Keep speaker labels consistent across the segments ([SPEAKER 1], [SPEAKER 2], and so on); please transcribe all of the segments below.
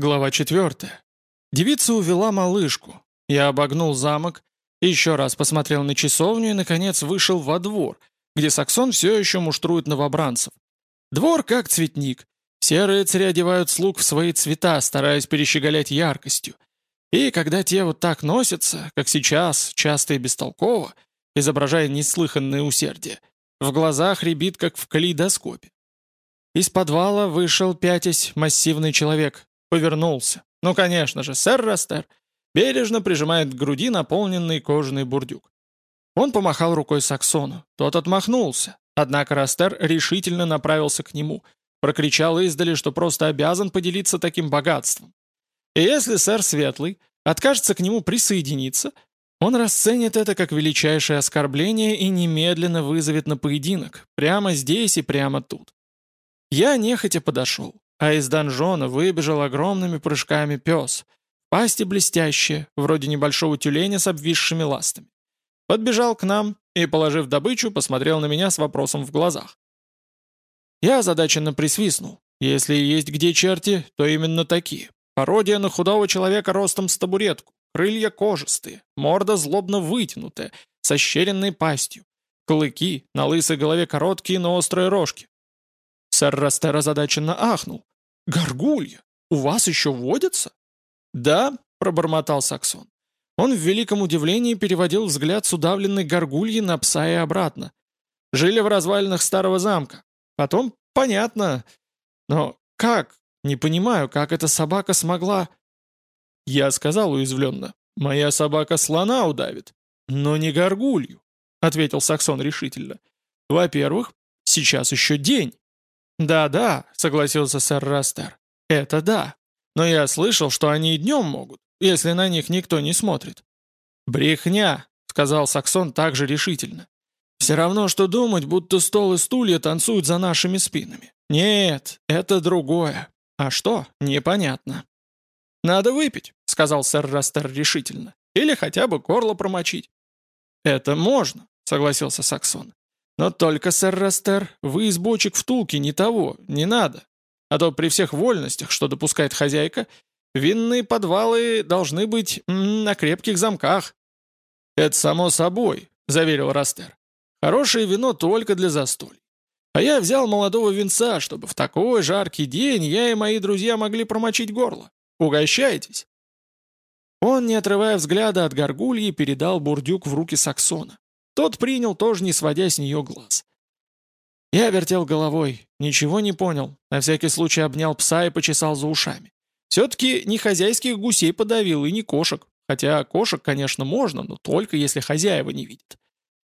[SPEAKER 1] Глава 4. Девица увела малышку. Я обогнул замок, еще раз посмотрел на часовню и, наконец, вышел во двор, где Саксон все еще муштрует новобранцев. Двор как цветник. Все рыцари одевают слуг в свои цвета, стараясь перещеголять яркостью. И когда те вот так носятся, как сейчас, часто и бестолково, изображая неслыханное усердие, в глазах рябит, как в калейдоскопе. Из подвала вышел, пятясь, массивный человек, Повернулся. Ну, конечно же, сэр Растер бережно прижимает к груди наполненный кожаный бурдюк. Он помахал рукой Саксону. Тот отмахнулся. Однако Растер решительно направился к нему. Прокричал издали, что просто обязан поделиться таким богатством. И если сэр Светлый откажется к нему присоединиться, он расценит это как величайшее оскорбление и немедленно вызовет на поединок, прямо здесь и прямо тут. Я нехотя подошел а из донжона выбежал огромными прыжками пес. Пасти блестящие, вроде небольшого тюленя с обвисшими ластами. Подбежал к нам и, положив добычу, посмотрел на меня с вопросом в глазах. Я озадаченно присвистнул. Если и есть где черти, то именно такие. Пародия на худого человека ростом с табуретку, крылья кожистые, морда злобно вытянутая, со щеренной пастью, клыки, на лысой голове короткие, но острые рожки. Сэр Растер озадаченно ахнул. «Горгулья! У вас еще водятся?» «Да», — пробормотал Саксон. Он в великом удивлении переводил взгляд с удавленной горгульи на пса и обратно. «Жили в развалинах старого замка. Потом, понятно. Но как? Не понимаю, как эта собака смогла...» Я сказал уязвленно. «Моя собака слона удавит, но не горгулью», — ответил Саксон решительно. «Во-первых, сейчас еще день. «Да-да», — согласился сэр Растер. «Это да. Но я слышал, что они и днем могут, если на них никто не смотрит». «Брехня», — сказал Саксон также решительно. «Все равно, что думать, будто стол и стулья танцуют за нашими спинами. Нет, это другое. А что, непонятно». «Надо выпить», — сказал сэр Растер решительно. «Или хотя бы горло промочить». «Это можно», — согласился Саксон. Но только, сэр Растер, вы из бочек втулки не того, не надо. А то при всех вольностях, что допускает хозяйка, винные подвалы должны быть на крепких замках». «Это само собой», — заверил Растер. «Хорошее вино только для застолий. А я взял молодого винца, чтобы в такой жаркий день я и мои друзья могли промочить горло. Угощайтесь». Он, не отрывая взгляда от горгульи, передал бурдюк в руки Саксона. Тот принял, тоже не сводя с нее глаз. Я вертел головой, ничего не понял, на всякий случай обнял пса и почесал за ушами. Все-таки не хозяйских гусей подавил и не кошек, хотя кошек, конечно, можно, но только если хозяева не видят.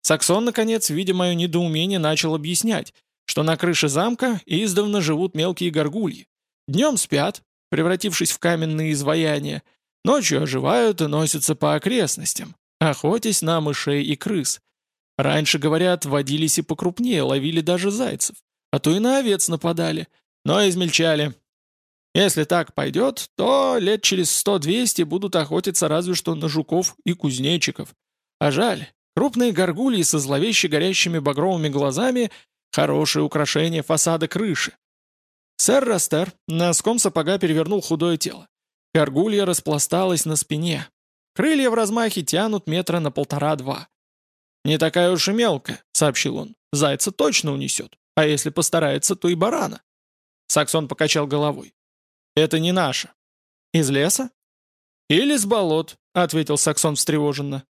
[SPEAKER 1] Саксон, наконец, видя мое недоумение, начал объяснять, что на крыше замка издавна живут мелкие горгульи. Днем спят, превратившись в каменные изваяния, ночью оживают и носятся по окрестностям, охотясь на мышей и крыс. Раньше, говорят, водились и покрупнее, ловили даже зайцев. А то и на овец нападали. Но измельчали. Если так пойдет, то лет через сто-двести будут охотиться разве что на жуков и кузнечиков. А жаль, крупные горгульи со зловеще горящими багровыми глазами — хорошее украшение фасада крыши. Сэр Растер носком сапога перевернул худое тело. Горгулья распласталась на спине. Крылья в размахе тянут метра на полтора-два. «Не такая уж и мелкая», — сообщил он. «Зайца точно унесет, а если постарается, то и барана». Саксон покачал головой. «Это не наша». «Из леса?» «Или с болот», — ответил Саксон встревоженно.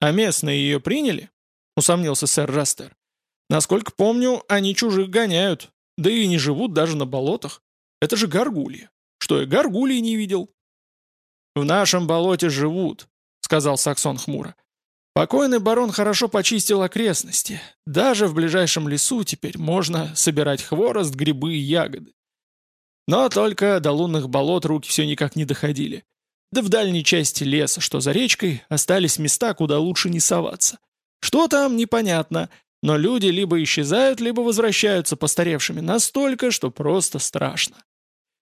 [SPEAKER 1] «А местные ее приняли?» — усомнился сэр Растер. «Насколько помню, они чужих гоняют, да и не живут даже на болотах. Это же горгулья. Что, я горгулии не видел?» «В нашем болоте живут», — сказал Саксон хмуро. Покойный барон хорошо почистил окрестности. Даже в ближайшем лесу теперь можно собирать хворост, грибы и ягоды. Но только до лунных болот руки все никак не доходили. Да в дальней части леса, что за речкой, остались места, куда лучше не соваться. Что там, непонятно, но люди либо исчезают, либо возвращаются постаревшими настолько, что просто страшно.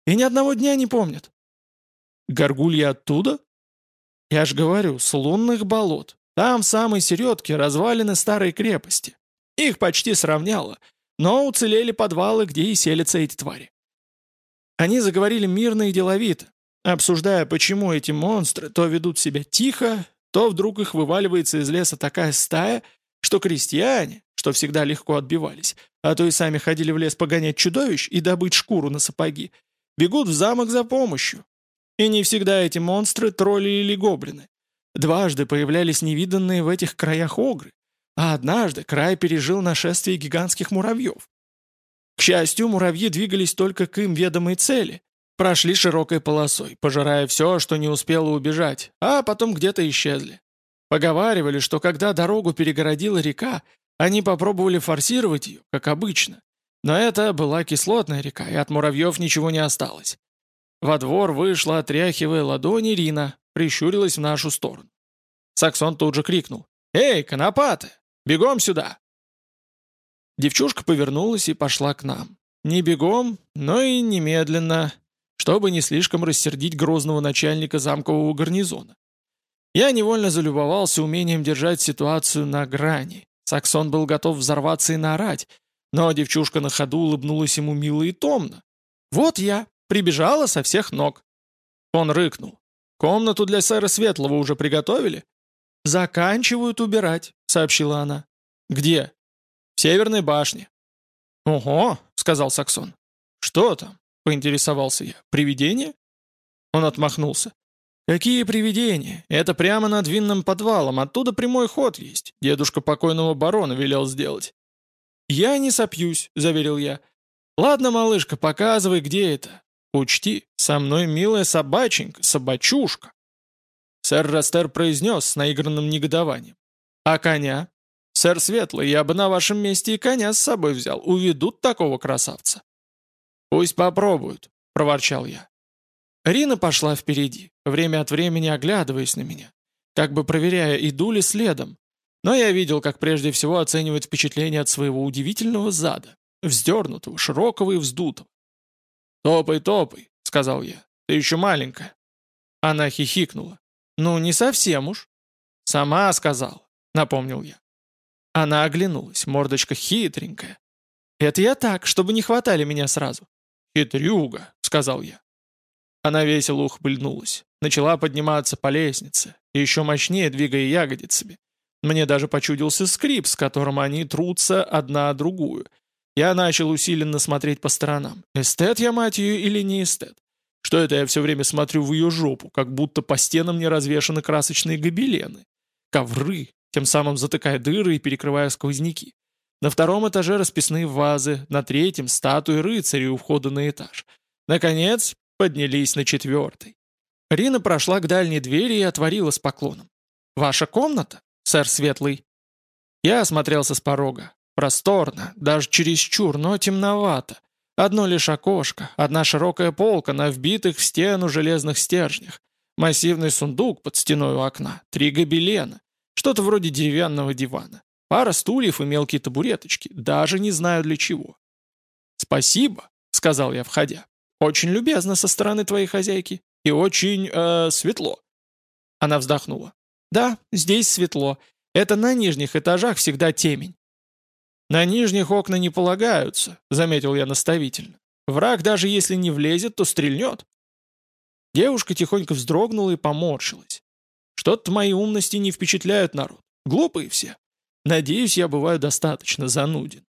[SPEAKER 1] И ни одного дня не помнят. Горгулья оттуда? Я ж говорю, с лунных болот. Там, в самой середке, развалины старой крепости. Их почти сравняло, но уцелели подвалы, где и селятся эти твари. Они заговорили мирно и деловито. обсуждая, почему эти монстры то ведут себя тихо, то вдруг их вываливается из леса такая стая, что крестьяне, что всегда легко отбивались, а то и сами ходили в лес погонять чудовищ и добыть шкуру на сапоги, бегут в замок за помощью. И не всегда эти монстры тролли или гоблины. Дважды появлялись невиданные в этих краях огры, а однажды край пережил нашествие гигантских муравьев. К счастью, муравьи двигались только к им ведомой цели, прошли широкой полосой, пожирая все, что не успело убежать, а потом где-то исчезли. Поговаривали, что когда дорогу перегородила река, они попробовали форсировать ее, как обычно. Но это была кислотная река, и от муравьев ничего не осталось. Во двор вышла, отряхивая ладони Рина, прищурилась в нашу сторону. Саксон тут же крикнул. «Эй, конопаты! Бегом сюда!» Девчушка повернулась и пошла к нам. Не бегом, но и немедленно, чтобы не слишком рассердить грозного начальника замкового гарнизона. Я невольно залюбовался умением держать ситуацию на грани. Саксон был готов взорваться и наорать, но девчушка на ходу улыбнулась ему мило и томно. «Вот я, прибежала со всех ног». Он рыкнул. «Комнату для сэра Светлого уже приготовили?» «Заканчивают убирать», — сообщила она. «Где?» «В Северной башне». «Ого», — сказал Саксон. «Что там?» — поинтересовался я. «Привидение?» Он отмахнулся. «Какие привидения? Это прямо над винным подвалом, оттуда прямой ход есть. Дедушка покойного барона велел сделать». «Я не сопьюсь», — заверил я. «Ладно, малышка, показывай, где это. Учти, со мной милая собаченька, собачушка». Сэр Растер произнес с наигранным негодованием. «А коня?» «Сэр Светлый, я бы на вашем месте и коня с собой взял. Уведут такого красавца». «Пусть попробуют», — проворчал я. Рина пошла впереди, время от времени оглядываясь на меня, как бы проверяя, иду ли следом. Но я видел, как прежде всего оценивает впечатление от своего удивительного зада, вздернутого, широкого и вздутого. «Топай, топай», — сказал я, — «ты еще маленькая». Она хихикнула. «Ну, не совсем уж». «Сама сказала», — напомнил я. Она оглянулась, мордочка хитренькая. «Это я так, чтобы не хватали меня сразу». «Хитрюга», — сказал я. Она весело ухмыльнулась. Начала подниматься по лестнице, еще мощнее двигая ягодицами. Мне даже почудился скрип, с которым они трутся одна о другую. Я начал усиленно смотреть по сторонам. Эстет я, мать ее, или не эстет? Что это я все время смотрю в ее жопу, как будто по стенам не развешаны красочные гобелены? Ковры, тем самым затыкая дыры и перекрывая сквозняки. На втором этаже расписные вазы, на третьем — статуи рыцарей у входа на этаж. Наконец, поднялись на четвертый. Рина прошла к дальней двери и отворила с поклоном. «Ваша комната, сэр Светлый?» Я осмотрелся с порога. Просторно, даже чересчур, но темновато. Одно лишь окошко, одна широкая полка на вбитых в стену железных стержнях, массивный сундук под стеной у окна, три гобелена, что-то вроде деревянного дивана, пара стульев и мелкие табуреточки, даже не знаю для чего. «Спасибо», — сказал я, входя. «Очень любезно со стороны твоей хозяйки. И очень, э, светло». Она вздохнула. «Да, здесь светло. Это на нижних этажах всегда темень». «На нижних окна не полагаются», — заметил я наставительно. «Враг, даже если не влезет, то стрельнет». Девушка тихонько вздрогнула и поморщилась. «Что-то мои умности не впечатляют народ. Глупые все. Надеюсь, я бываю достаточно зануден».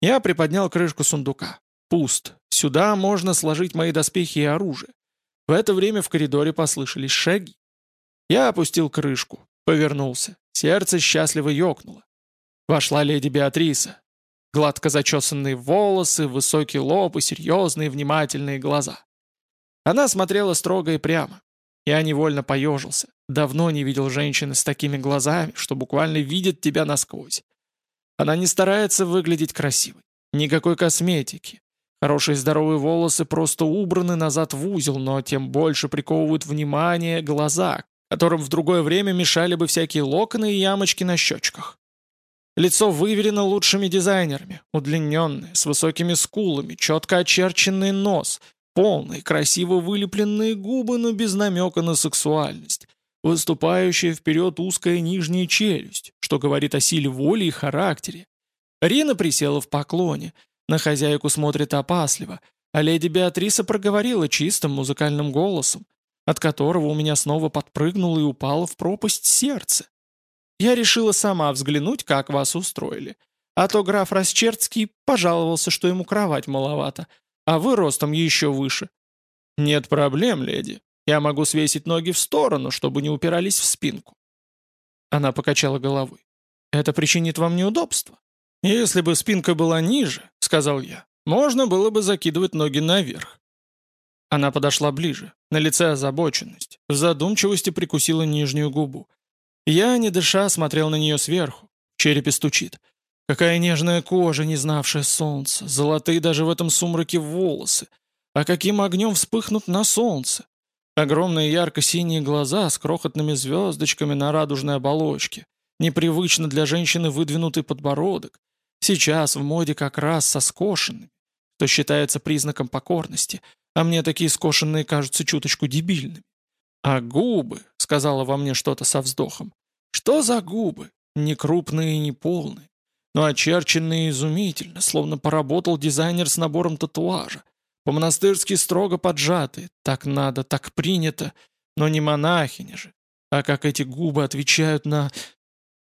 [SPEAKER 1] Я приподнял крышку сундука. Пуст. Сюда можно сложить мои доспехи и оружие. В это время в коридоре послышались шаги. Я опустил крышку, повернулся. Сердце счастливо ёкнуло. Вошла леди Беатриса. Гладко зачесанные волосы, высокий лоб и серьезные внимательные глаза. Она смотрела строго и прямо. Я невольно поежился. Давно не видел женщины с такими глазами, что буквально видит тебя насквозь. Она не старается выглядеть красивой. Никакой косметики. Хорошие здоровые волосы просто убраны назад в узел, но тем больше приковывают внимание глаза, которым в другое время мешали бы всякие локоны и ямочки на щечках. Лицо выверено лучшими дизайнерами, удлиненное, с высокими скулами, четко очерченный нос, полные, красиво вылепленные губы, но без намека на сексуальность, выступающая вперед узкая нижняя челюсть, что говорит о силе воли и характере. Рина присела в поклоне, на хозяйку смотрит опасливо, а леди Беатриса проговорила чистым музыкальным голосом, от которого у меня снова подпрыгнуло и упало в пропасть сердце. Я решила сама взглянуть, как вас устроили. А то граф Расчерцкий пожаловался, что ему кровать маловато, а вы ростом еще выше. Нет проблем, леди. Я могу свесить ноги в сторону, чтобы не упирались в спинку. Она покачала головой. Это причинит вам неудобство. Если бы спинка была ниже, сказал я, можно было бы закидывать ноги наверх. Она подошла ближе, на лице озабоченность, в задумчивости прикусила нижнюю губу. Я, не дыша, смотрел на нее сверху, в черепе стучит. Какая нежная кожа, не знавшая солнца, золотые даже в этом сумраке волосы. А каким огнем вспыхнут на солнце. Огромные ярко-синие глаза с крохотными звездочками на радужной оболочке. Непривычно для женщины выдвинутый подбородок. Сейчас в моде как раз со скошенными, что считается признаком покорности, а мне такие скошенные кажутся чуточку дебильными. А губы, сказала во мне что-то со вздохом. Что за губы? Не крупные и не полные но очерченные изумительно, словно поработал дизайнер с набором татуажа. По-монастырски строго поджатые, так надо, так принято, но не монахини же. А как эти губы отвечают на...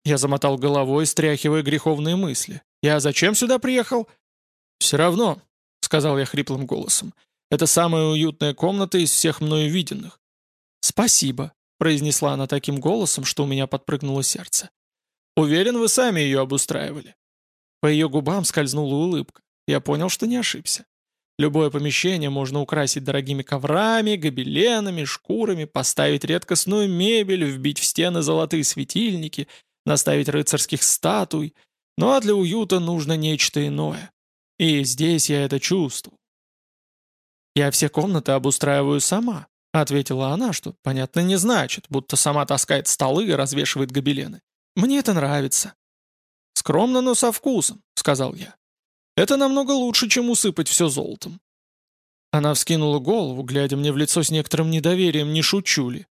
[SPEAKER 1] Я замотал головой, стряхивая греховные мысли. «Я зачем сюда приехал?» «Все равно», — сказал я хриплым голосом. «Это самая уютная комната из всех мною виденных». «Спасибо», — произнесла она таким голосом, что у меня подпрыгнуло сердце. «Уверен, вы сами ее обустраивали». По ее губам скользнула улыбка. Я понял, что не ошибся. Любое помещение можно украсить дорогими коврами, гобеленами, шкурами, поставить редкостную мебель, вбить в стены золотые светильники, наставить рыцарских статуй. Ну а для уюта нужно нечто иное. И здесь я это чувствую. «Я все комнаты обустраиваю сама», — ответила она, что, понятно, не значит, будто сама таскает столы и развешивает гобелены. «Мне это нравится. «Скромно, но со вкусом», — сказал я. «Это намного лучше, чем усыпать все золотом». Она вскинула голову, глядя мне в лицо с некоторым недоверием, не шучу ли.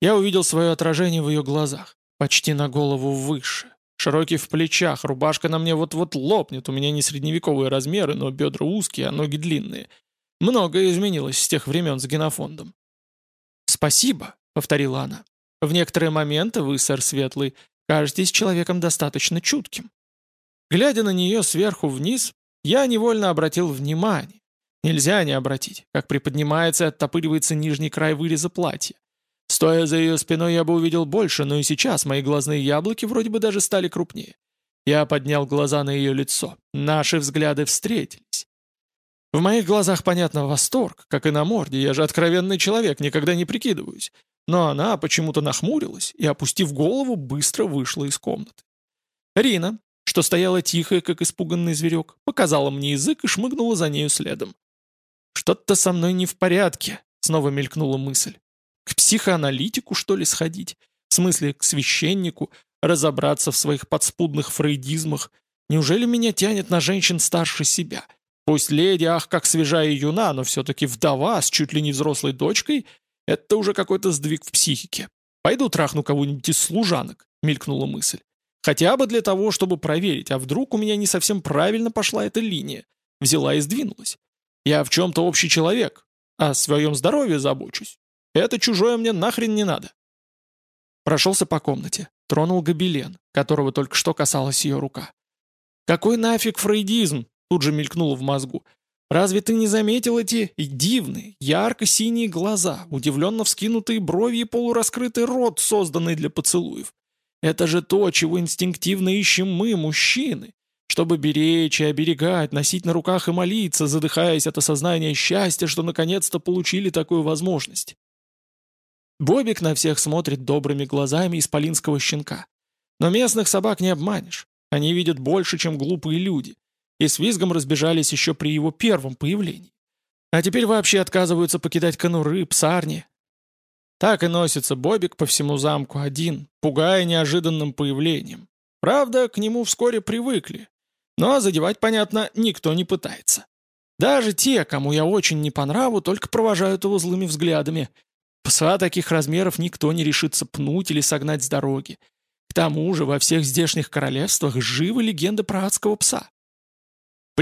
[SPEAKER 1] Я увидел свое отражение в ее глазах, почти на голову выше. Широкий в плечах, рубашка на мне вот-вот лопнет, у меня не средневековые размеры, но бедра узкие, а ноги длинные. Многое изменилось с тех времен с генофондом. «Спасибо», — повторила она. «В некоторые моменты вы, сэр Светлый, кажетесь человеком достаточно чутким. Глядя на нее сверху вниз, я невольно обратил внимание. Нельзя не обратить, как приподнимается и оттопыривается нижний край выреза платья. Стоя за ее спиной, я бы увидел больше, но и сейчас мои глазные яблоки вроде бы даже стали крупнее. Я поднял глаза на ее лицо. Наши взгляды встретились. В моих глазах понятно восторг, как и на морде, я же откровенный человек, никогда не прикидываюсь. Но она почему-то нахмурилась и, опустив голову, быстро вышла из комнаты. Рина, что стояла тихая, как испуганный зверек, показала мне язык и шмыгнула за нею следом. «Что-то со мной не в порядке», — снова мелькнула мысль. «К психоаналитику, что ли, сходить? В смысле, к священнику, разобраться в своих подспудных фрейдизмах? Неужели меня тянет на женщин старше себя? Пусть леди, ах, как свежая и юна, но все-таки вдова с чуть ли не взрослой дочкой — это уже какой-то сдвиг в психике. Пойду трахну кого-нибудь из служанок, мелькнула мысль. Хотя бы для того, чтобы проверить, а вдруг у меня не совсем правильно пошла эта линия. Взяла и сдвинулась. Я в чем-то общий человек, а о своем здоровье забочусь. Это чужое мне нахрен не надо. Прошелся по комнате, тронул гобелен, которого только что касалась ее рука. «Какой нафиг фрейдизм?» Тут же мелькнуло в мозгу. Разве ты не заметил эти дивные, ярко-синие глаза, удивленно вскинутые брови и полураскрытый рот, созданный для поцелуев? Это же то, чего инстинктивно ищем мы, мужчины, чтобы беречь и оберегать, носить на руках и молиться, задыхаясь от осознания счастья, что наконец-то получили такую возможность. Бобик на всех смотрит добрыми глазами исполинского щенка. Но местных собак не обманешь. Они видят больше, чем глупые люди и с визгом разбежались еще при его первом появлении. А теперь вообще отказываются покидать конуры, псарни. Так и носится Бобик по всему замку один, пугая неожиданным появлением. Правда, к нему вскоре привыкли. Но задевать, понятно, никто не пытается. Даже те, кому я очень не по нраву, только провожают его злыми взглядами. Пса таких размеров никто не решится пнуть или согнать с дороги. К тому же во всех здешних королевствах живы легенды про адского пса.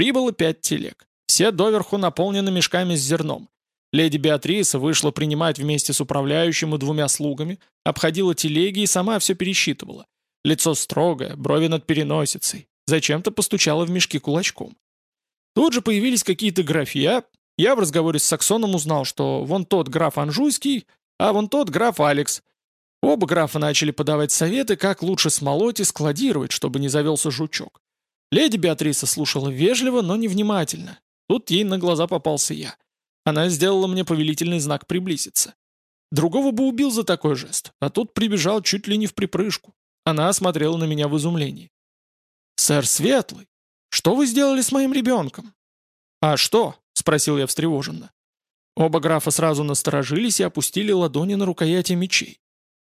[SPEAKER 1] Прибыло пять телег. Все доверху наполнены мешками с зерном. Леди Беатриса вышла принимать вместе с управляющим и двумя слугами, обходила телеги и сама все пересчитывала. Лицо строгое, брови над переносицей. Зачем-то постучала в мешки кулачком. Тут же появились какие-то графья. Я в разговоре с Саксоном узнал, что вон тот граф Анжуйский, а вон тот граф Алекс. Оба графа начали подавать советы, как лучше смолоть и складировать, чтобы не завелся жучок. Леди Беатриса слушала вежливо, но невнимательно. Тут ей на глаза попался я. Она сделала мне повелительный знак приблизиться. Другого бы убил за такой жест, а тут прибежал чуть ли не в припрыжку. Она смотрела на меня в изумлении. «Сэр Светлый, что вы сделали с моим ребенком?» «А что?» — спросил я встревоженно. Оба графа сразу насторожились и опустили ладони на рукояти мечей.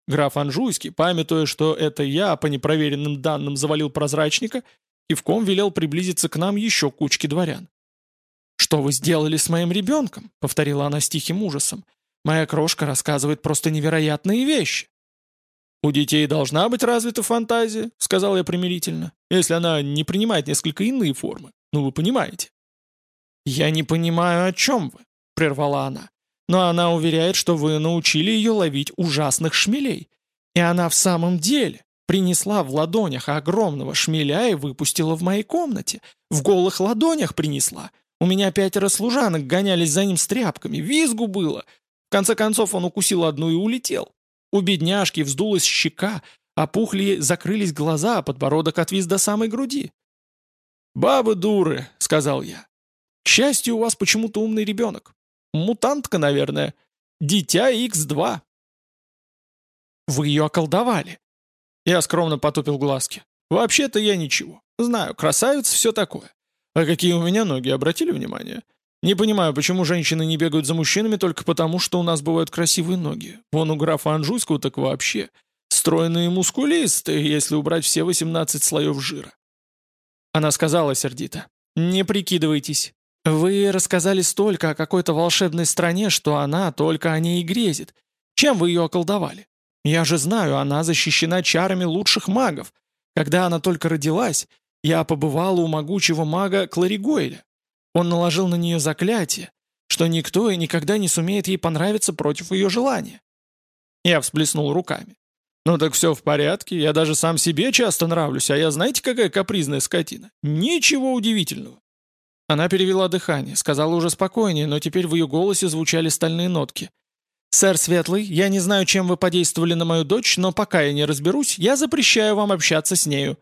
[SPEAKER 1] Граф Анжуйский, памятуя, что это я по непроверенным данным завалил прозрачника, кивком велел приблизиться к нам еще кучке дворян. «Что вы сделали с моим ребенком?» — повторила она с тихим ужасом. «Моя крошка рассказывает просто невероятные вещи». «У детей должна быть развита фантазия», — сказал я примирительно, «если она не принимает несколько иные формы. Ну, вы понимаете». «Я не понимаю, о чем вы», — прервала она. «Но она уверяет, что вы научили ее ловить ужасных шмелей. И она в самом деле принесла в ладонях огромного шмеля и выпустила в моей комнате. В голых ладонях принесла. У меня пятеро служанок гонялись за ним с тряпками, визгу было. В конце концов он укусил одну и улетел. У бедняжки вздулась щека, опухли, закрылись глаза, а подбородок отвис до самой груди. «Бабы дуры», — сказал я. «К счастью, у вас почему-то умный ребенок. Мутантка, наверное. Дитя Х2». «Вы ее околдовали». Я скромно потупил глазки. «Вообще-то я ничего. Знаю, красавица, все такое. А какие у меня ноги, обратили внимание? Не понимаю, почему женщины не бегают за мужчинами только потому, что у нас бывают красивые ноги. Вон у графа Анжуйского так вообще. Стройные мускулисты, если убрать все 18 слоев жира. Она сказала сердито. «Не прикидывайтесь. Вы рассказали столько о какой-то волшебной стране, что она только о ней и грезит. Чем вы ее околдовали? Я же знаю, она защищена чарами лучших магов. Когда она только родилась, я побывала у могучего мага Кларигойля. Он наложил на нее заклятие, что никто и никогда не сумеет ей понравиться против ее желания. Я всплеснул руками. «Ну так все в порядке, я даже сам себе часто нравлюсь, а я знаете, какая капризная скотина? Ничего удивительного». Она перевела дыхание, сказала уже спокойнее, но теперь в ее голосе звучали стальные нотки. «Сэр Светлый, я не знаю, чем вы подействовали на мою дочь, но пока я не разберусь, я запрещаю вам общаться с нею.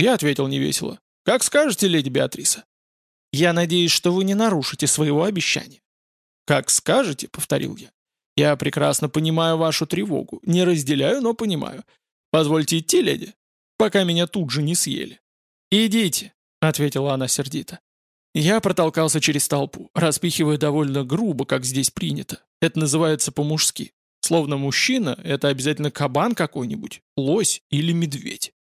[SPEAKER 1] Я ответил невесело. «Как скажете, леди Беатриса». «Я надеюсь, что вы не нарушите своего обещания». «Как скажете», — повторил я. «Я прекрасно понимаю вашу тревогу. Не разделяю, но понимаю. Позвольте идти, леди, пока меня тут же не съели». «Идите», — ответила она сердито. Я протолкался через толпу, распихивая довольно грубо, как здесь принято. Это называется по-мужски. Словно мужчина — это обязательно кабан какой-нибудь, лось или медведь.